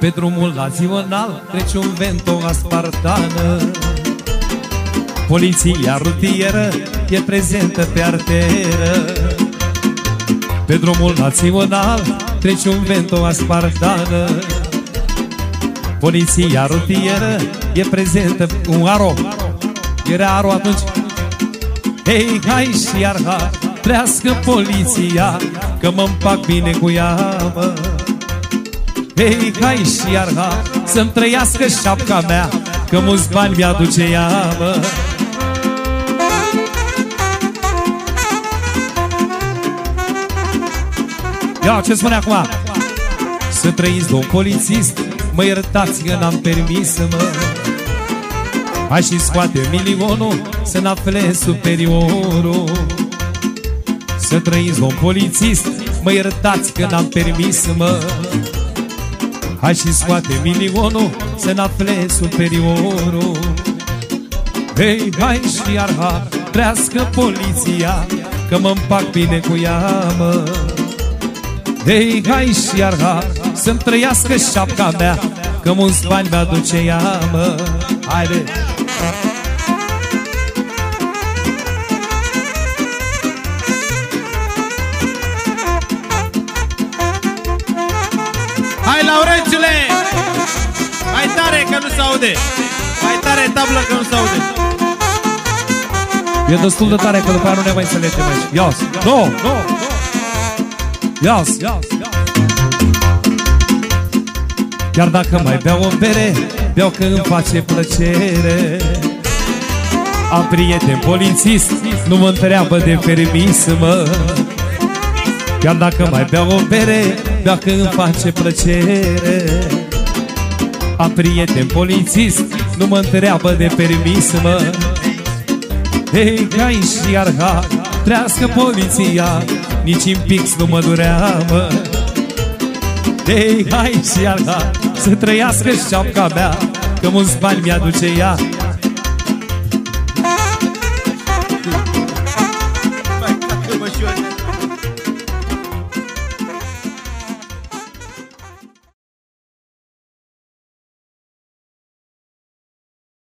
Pe drumul la Zional Trece un vento aspartană. Poliția rutieră E prezentă pe arteră. Pe drumul național Trece un vento aspartană. Poliția rutieră E prezentă Un aro. Era aro atunci. Hei, hai și iar ha Trească poliția Că mă împac bine cu ea, mă Hei, hai și iar ha Să-mi trăiască șapca mea Că mulți bani mi-aduce ea, mă. Ia, ce spune acum? Să trăiți, domn polițist Mă iertați că n-am permis, mă. Hai și scoate milionul Să n-afle superiorul. Să trăiți, domn polițist Mă iertați că n-am permis, mă Hai și scoate milionul Să n-afle superiorul. Hei, hai și iar ha Trească poliția Că mă împac bine cu ea, mă. Hei, hai și iar ha Să-mi trăiască șapca mea Că mulți bani mi-aduce ea, mă. Haide! Hai, Laurențiule! Mai tare că nu se aude! Mai tare tablă că nu se aude! E destul de tare că după aia nu ne mai înțelegem aici Ias! Nu! No, nu! No. Ias! Ias! Chiar dacă mai beau o bere Beau că îmi face plăcere Am prieten polițist Nu mă întreabă de permis, mă Chiar dacă mai beau o bere Beau că îmi face plăcere. Am prieten polițist Nu mă întreabă de permis, mă. Hei, hai și iar ha Trească poliția Nici în pix nu mă durea, mă Hei, hai și iar ha Să trăiască șapca mea Că mulți bani mi-aduce ea